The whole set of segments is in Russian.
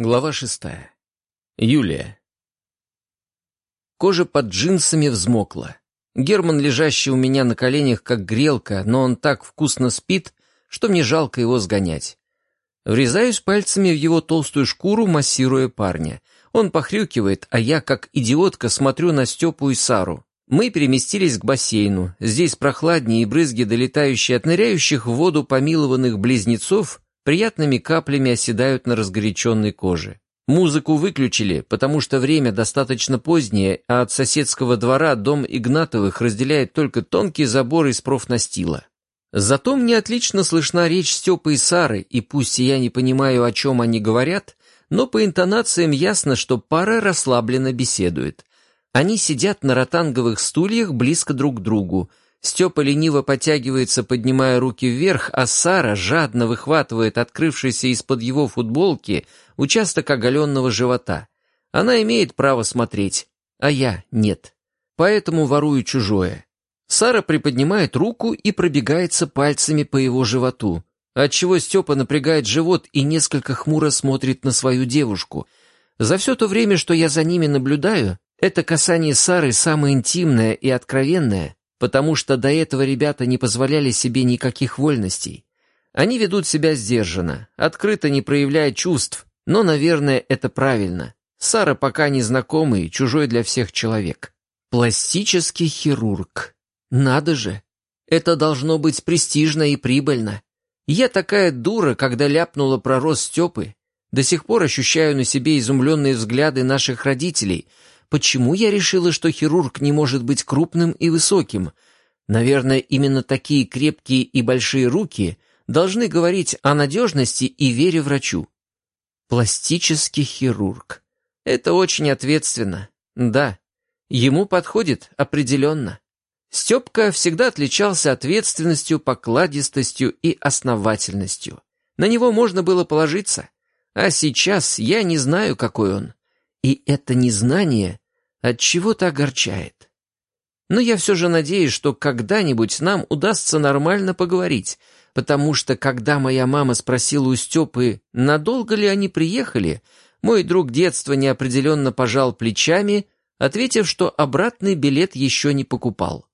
Глава шестая. Юлия. Кожа под джинсами взмокла. Герман, лежащий у меня на коленях, как грелка, но он так вкусно спит, что мне жалко его сгонять. Врезаюсь пальцами в его толстую шкуру, массируя парня. Он похрюкивает, а я, как идиотка, смотрю на Степу и Сару. Мы переместились к бассейну. Здесь прохладнее, и брызги, долетающие от ныряющих в воду помилованных близнецов, приятными каплями оседают на разгоряченной коже. Музыку выключили, потому что время достаточно позднее, а от соседского двора дом Игнатовых разделяет только тонкий забор из профнастила. Зато мне отлично слышна речь Степы и Сары, и пусть я не понимаю, о чем они говорят, но по интонациям ясно, что пара расслабленно беседует. Они сидят на ротанговых стульях близко друг к другу, Степа лениво потягивается, поднимая руки вверх, а Сара жадно выхватывает открывшийся из-под его футболки участок оголенного живота. Она имеет право смотреть, а я нет. Поэтому ворую чужое. Сара приподнимает руку и пробегается пальцами по его животу, отчего Степа напрягает живот и несколько хмуро смотрит на свою девушку. За все то время, что я за ними наблюдаю, это касание Сары самое интимное и откровенное, потому что до этого ребята не позволяли себе никаких вольностей. Они ведут себя сдержанно, открыто не проявляя чувств, но, наверное, это правильно. Сара пока не знакомый, чужой для всех человек. Пластический хирург. Надо же. Это должно быть престижно и прибыльно. Я такая дура, когда ляпнула про рост Степы. До сих пор ощущаю на себе изумленные взгляды наших родителей — почему я решила, что хирург не может быть крупным и высоким. Наверное, именно такие крепкие и большие руки должны говорить о надежности и вере врачу. Пластический хирург. Это очень ответственно. Да, ему подходит определенно. Степка всегда отличался ответственностью, покладистостью и основательностью. На него можно было положиться. А сейчас я не знаю, какой он. И это незнание от чего-то огорчает. Но я все же надеюсь, что когда-нибудь нам удастся нормально поговорить, потому что когда моя мама спросила у Степы, надолго ли они приехали, мой друг детства неопределенно пожал плечами, ответив, что обратный билет еще не покупал.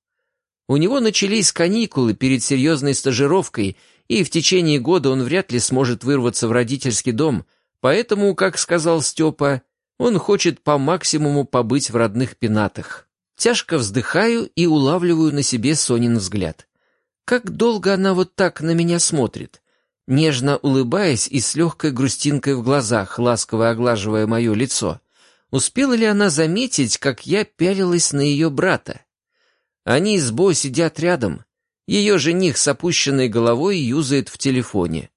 У него начались каникулы перед серьезной стажировкой, и в течение года он вряд ли сможет вырваться в родительский дом, поэтому, как сказал Степа, он хочет по максимуму побыть в родных пенатах. Тяжко вздыхаю и улавливаю на себе Сонин взгляд. Как долго она вот так на меня смотрит? Нежно улыбаясь и с легкой грустинкой в глазах, ласково оглаживая мое лицо. Успела ли она заметить, как я пялилась на ее брата? Они с Бо сидят рядом. Ее жених с опущенной головой юзает в телефоне.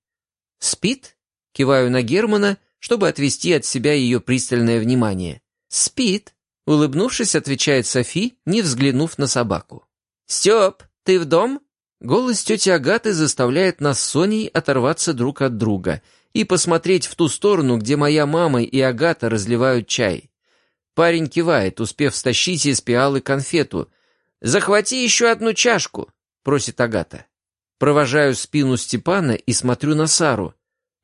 «Спит?» — киваю на Германа — чтобы отвести от себя ее пристальное внимание. «Спит», — улыбнувшись, отвечает Софи, не взглянув на собаку. «Степ, ты в дом?» Голос тети Агаты заставляет нас с Соней оторваться друг от друга и посмотреть в ту сторону, где моя мама и Агата разливают чай. Парень кивает, успев стащить из пиалы конфету. «Захвати еще одну чашку», — просит Агата. Провожаю спину Степана и смотрю на Сару.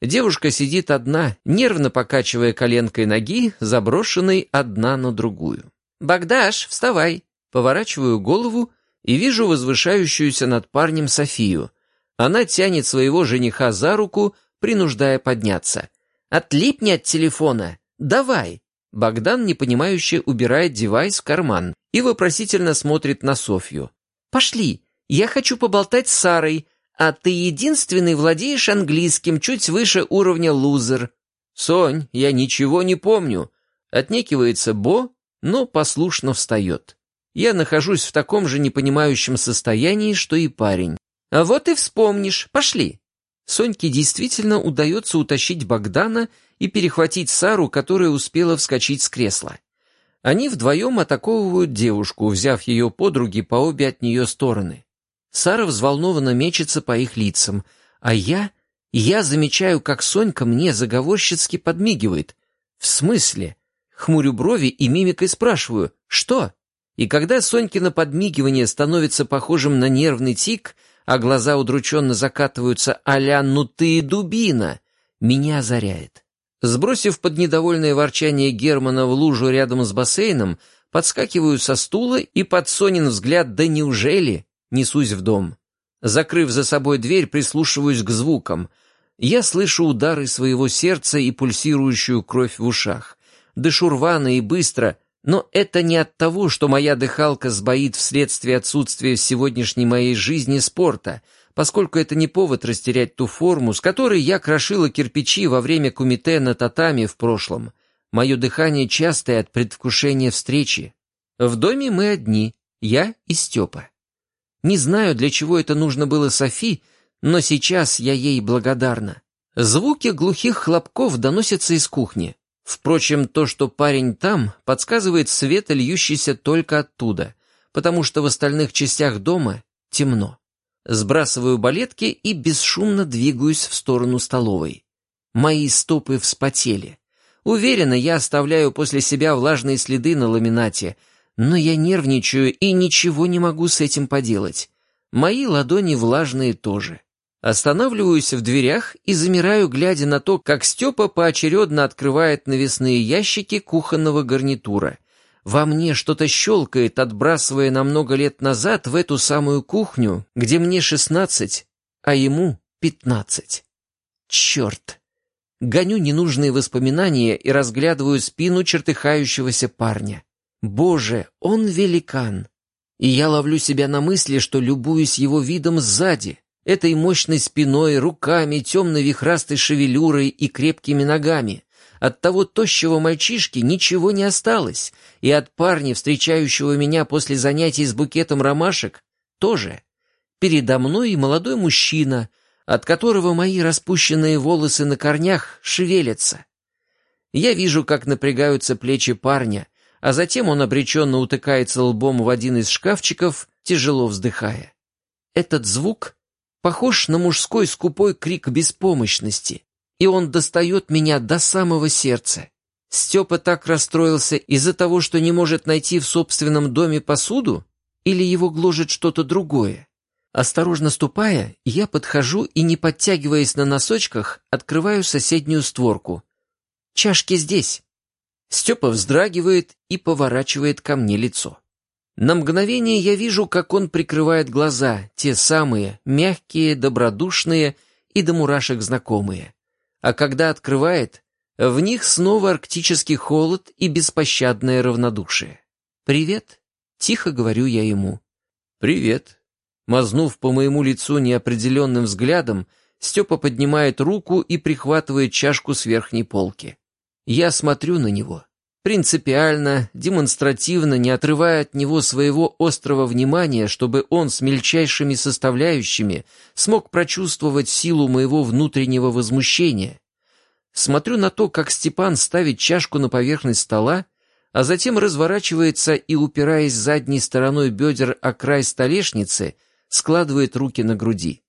Девушка сидит одна, нервно покачивая коленкой ноги, заброшенной одна на другую. «Богдаш, вставай!» Поворачиваю голову и вижу возвышающуюся над парнем Софию. Она тянет своего жениха за руку, принуждая подняться. «Отлипни от телефона! Давай!» Богдан, непонимающе, убирает девайс в карман и вопросительно смотрит на Софью. «Пошли! Я хочу поболтать с Сарой, а ты единственный владеешь английским чуть выше уровня лузер. Сонь, я ничего не помню. Отнекивается Бо, но послушно встает. Я нахожусь в таком же непонимающем состоянии, что и парень. А вот и вспомнишь. Пошли. Соньке действительно удается утащить Богдана и перехватить Сару, которая успела вскочить с кресла. Они вдвоем атаковывают девушку, взяв ее подруги по обе от нее стороны. Сара взволнованно мечется по их лицам, а я... Я замечаю, как Сонька мне заговорщицки подмигивает. В смысле? Хмурю брови и мимикой спрашиваю, что? И когда Сонькино подмигивание становится похожим на нервный тик, а глаза удрученно закатываются а «Ну ты дубина!», меня озаряет. Сбросив под недовольное ворчание Германа в лужу рядом с бассейном, подскакиваю со стула и под Сонин взгляд «Да неужели?» Несусь в дом. Закрыв за собой дверь, прислушиваюсь к звукам. Я слышу удары своего сердца и пульсирующую кровь в ушах. Дышу рвано и быстро, но это не от того, что моя дыхалка сбоит вследствие отсутствия в сегодняшней моей жизни спорта — поскольку это не повод растерять ту форму, с которой я крошила кирпичи во время кумите на татами в прошлом. Мое дыхание частое от предвкушения встречи. В доме мы одни, я и Степа. Не знаю, для чего это нужно было Софи, но сейчас я ей благодарна. Звуки глухих хлопков доносятся из кухни. Впрочем, то, что парень там, подсказывает свет, льющийся только оттуда, потому что в остальных частях дома темно. Сбрасываю балетки и бесшумно двигаюсь в сторону столовой. Мои стопы вспотели. Уверена, я оставляю после себя влажные следы на ламинате, но я нервничаю и ничего не могу с этим поделать. Мои ладони влажные тоже. Останавливаюсь в дверях и замираю, глядя на то, как Степа поочередно открывает навесные ящики кухонного гарнитура. Во мне что-то щелкает, отбрасывая на много лет назад в эту самую кухню, где мне шестнадцать, а ему пятнадцать. Черт! Гоню ненужные воспоминания и разглядываю спину чертыхающегося парня. Боже, он великан! И я ловлю себя на мысли, что любуюсь его видом сзади, этой мощной спиной, руками, темно-вихрастой шевелюрой и крепкими ногами, от того тощего мальчишки ничего не осталось, и от парня, встречающего меня после занятий с букетом ромашек, тоже. Передо мной молодой мужчина, от которого мои распущенные волосы на корнях шевелятся. Я вижу, как напрягаются плечи парня, а затем он обреченно утыкается лбом в один из шкафчиков, тяжело вздыхая. Этот звук похож на мужской скупой крик беспомощности, и он достает меня до самого сердца. Степа так расстроился из-за того, что не может найти в собственном доме посуду? Или его гложет что-то другое? Осторожно ступая, я подхожу и, не подтягиваясь на носочках, открываю соседнюю створку. «Чашки здесь!» Степа вздрагивает и поворачивает ко мне лицо. На мгновение я вижу, как он прикрывает глаза, те самые, мягкие, добродушные и до мурашек знакомые а когда открывает, в них снова арктический холод и беспощадное равнодушие. «Привет», — тихо говорю я ему. «Привет». Мазнув по моему лицу неопределенным взглядом, Степа поднимает руку и прихватывает чашку с верхней полки. Я смотрю на него. Принципиально, демонстративно, не отрывая от него своего острого внимания, чтобы он с мельчайшими составляющими смог прочувствовать силу моего внутреннего возмущения. Смотрю на то, как Степан ставит чашку на поверхность стола, а затем разворачивается и, упираясь задней стороной бедер о край столешницы, складывает руки на груди.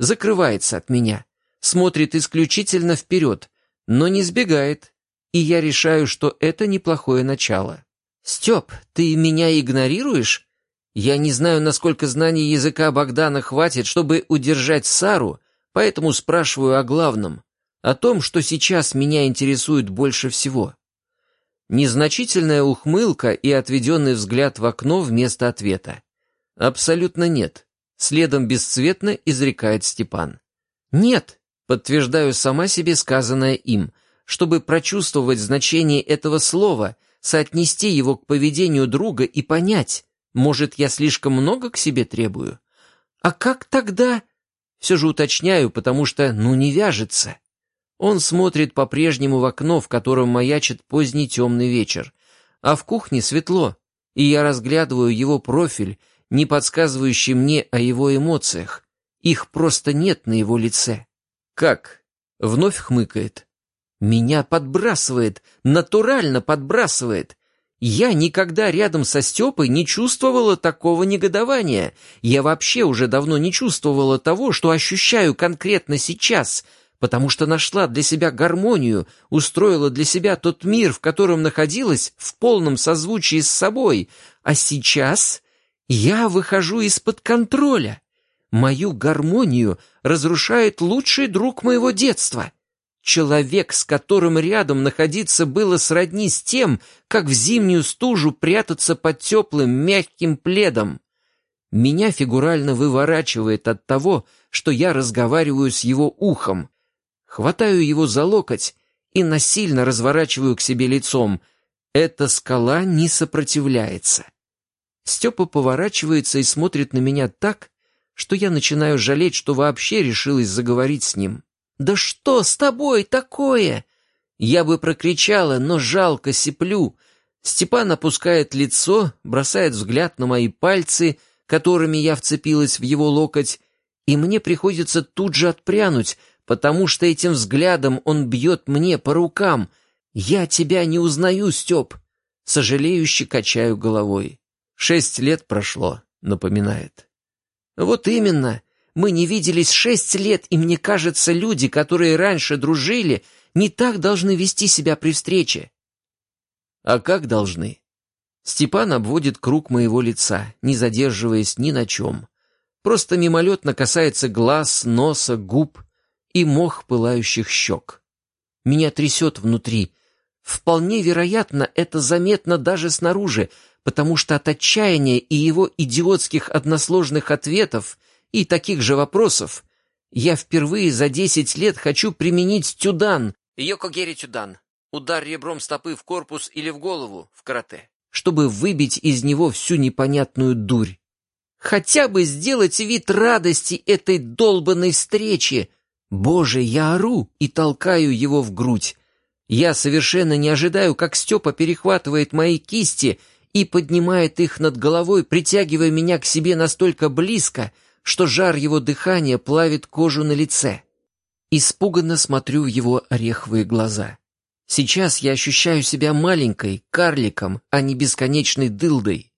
Закрывается от меня, смотрит исключительно вперед, но не сбегает, и я решаю, что это неплохое начало. «Степ, ты меня игнорируешь? Я не знаю, насколько знаний языка Богдана хватит, чтобы удержать Сару, поэтому спрашиваю о главном, о том, что сейчас меня интересует больше всего». Незначительная ухмылка и отведенный взгляд в окно вместо ответа. «Абсолютно нет», — следом бесцветно изрекает Степан. «Нет», — подтверждаю сама себе сказанное им — чтобы прочувствовать значение этого слова, соотнести его к поведению друга и понять, может, я слишком много к себе требую? А как тогда? Все же уточняю, потому что, ну, не вяжется. Он смотрит по-прежнему в окно, в котором маячит поздний темный вечер, а в кухне светло, и я разглядываю его профиль, не подсказывающий мне о его эмоциях. Их просто нет на его лице. «Как?» — вновь хмыкает. Меня подбрасывает, натурально подбрасывает. Я никогда рядом со Степой не чувствовала такого негодования. Я вообще уже давно не чувствовала того, что ощущаю конкретно сейчас, потому что нашла для себя гармонию, устроила для себя тот мир, в котором находилась в полном созвучии с собой. А сейчас я выхожу из-под контроля. Мою гармонию разрушает лучший друг моего детства — человек, с которым рядом находиться было сродни с тем, как в зимнюю стужу прятаться под теплым мягким пледом. Меня фигурально выворачивает от того, что я разговариваю с его ухом. Хватаю его за локоть и насильно разворачиваю к себе лицом. Эта скала не сопротивляется. Степа поворачивается и смотрит на меня так, что я начинаю жалеть, что вообще решилась заговорить с ним. «Да что с тобой такое?» Я бы прокричала, но жалко сиплю. Степан опускает лицо, бросает взгляд на мои пальцы, которыми я вцепилась в его локоть, и мне приходится тут же отпрянуть, потому что этим взглядом он бьет мне по рукам. «Я тебя не узнаю, Степ!» Сожалеюще качаю головой. «Шесть лет прошло», — напоминает. «Вот именно. Мы не виделись шесть лет, и мне кажется, люди, которые раньше дружили, не так должны вести себя при встрече». «А как должны?» Степан обводит круг моего лица, не задерживаясь ни на чем. Просто мимолетно касается глаз, носа, губ и мох пылающих щек. Меня трясет внутри. Вполне вероятно, это заметно даже снаружи, потому что от отчаяния и его идиотских односложных ответов и таких же вопросов я впервые за десять лет хочу применить тюдан. Йокогери тюдан. Удар ребром стопы в корпус или в голову в карате чтобы выбить из него всю непонятную дурь. Хотя бы сделать вид радости этой долбанной встречи. Боже, я ору и толкаю его в грудь. Я совершенно не ожидаю, как Степа перехватывает мои кисти и поднимает их над головой, притягивая меня к себе настолько близко, что жар его дыхания плавит кожу на лице. Испуганно смотрю в его ореховые глаза. Сейчас я ощущаю себя маленькой, карликом, а не бесконечной дылдой.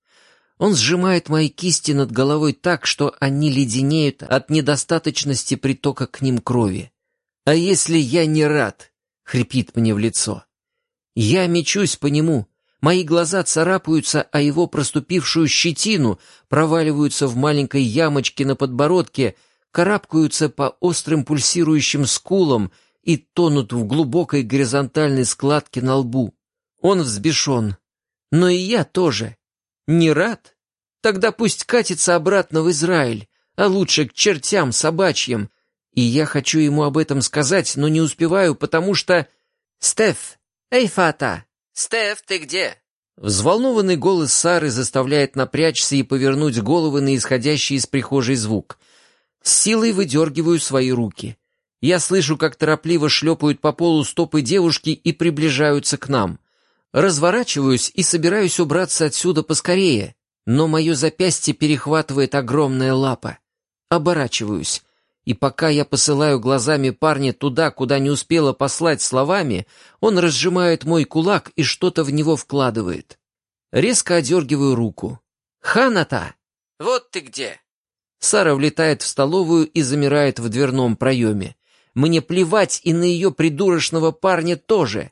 Он сжимает мои кисти над головой так, что они леденеют от недостаточности притока к ним крови. «А если я не рад?» — хрипит мне в лицо. Я мечусь по нему. Мои глаза царапаются о его проступившую щетину, проваливаются в маленькой ямочке на подбородке, карабкаются по острым пульсирующим скулам — и тонут в глубокой горизонтальной складке на лбу. Он взбешен. Но и я тоже. Не рад? Тогда пусть катится обратно в Израиль, а лучше к чертям собачьим. И я хочу ему об этом сказать, но не успеваю, потому что... «Стеф! Эй, Фата! Стеф, ты где?» Взволнованный голос Сары заставляет напрячься и повернуть головы на исходящий из прихожей звук. С силой выдергиваю свои руки. Я слышу, как торопливо шлепают по полу стопы девушки и приближаются к нам. Разворачиваюсь и собираюсь убраться отсюда поскорее, но мое запястье перехватывает огромная лапа. Оборачиваюсь, и пока я посылаю глазами парня туда, куда не успела послать словами, он разжимает мой кулак и что-то в него вкладывает. Резко одергиваю руку. «Ханата! Вот ты где!» Сара влетает в столовую и замирает в дверном проеме. Мне плевать и на ее придурочного парня тоже.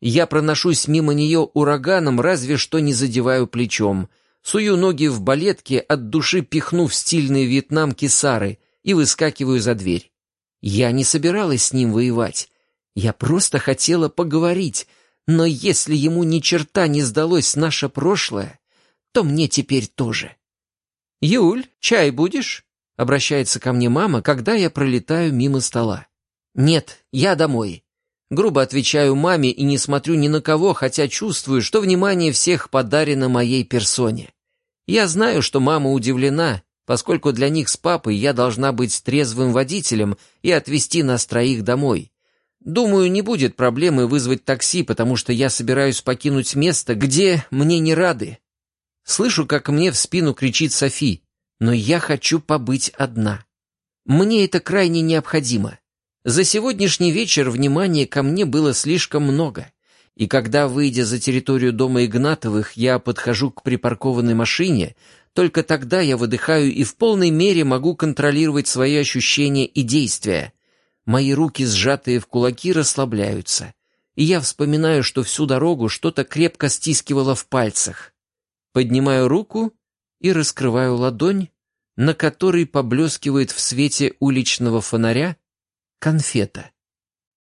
Я проношусь мимо нее ураганом, разве что не задеваю плечом. Сую ноги в балетке, от души пихнув стильные вьетнамки Сары, и выскакиваю за дверь. Я не собиралась с ним воевать. Я просто хотела поговорить, но если ему ни черта не сдалось наше прошлое, то мне теперь тоже. «Юль, чай будешь?» — обращается ко мне мама, когда я пролетаю мимо стола. «Нет, я домой». Грубо отвечаю маме и не смотрю ни на кого, хотя чувствую, что внимание всех подарено моей персоне. Я знаю, что мама удивлена, поскольку для них с папой я должна быть трезвым водителем и отвезти нас троих домой. Думаю, не будет проблемы вызвать такси, потому что я собираюсь покинуть место, где мне не рады. Слышу, как мне в спину кричит Софи, но я хочу побыть одна. Мне это крайне необходимо. За сегодняшний вечер внимания ко мне было слишком много, и когда, выйдя за территорию дома Игнатовых, я подхожу к припаркованной машине, только тогда я выдыхаю и в полной мере могу контролировать свои ощущения и действия. Мои руки, сжатые в кулаки, расслабляются, и я вспоминаю, что всю дорогу что-то крепко стискивало в пальцах. Поднимаю руку и раскрываю ладонь, на которой поблескивает в свете уличного фонаря конфета.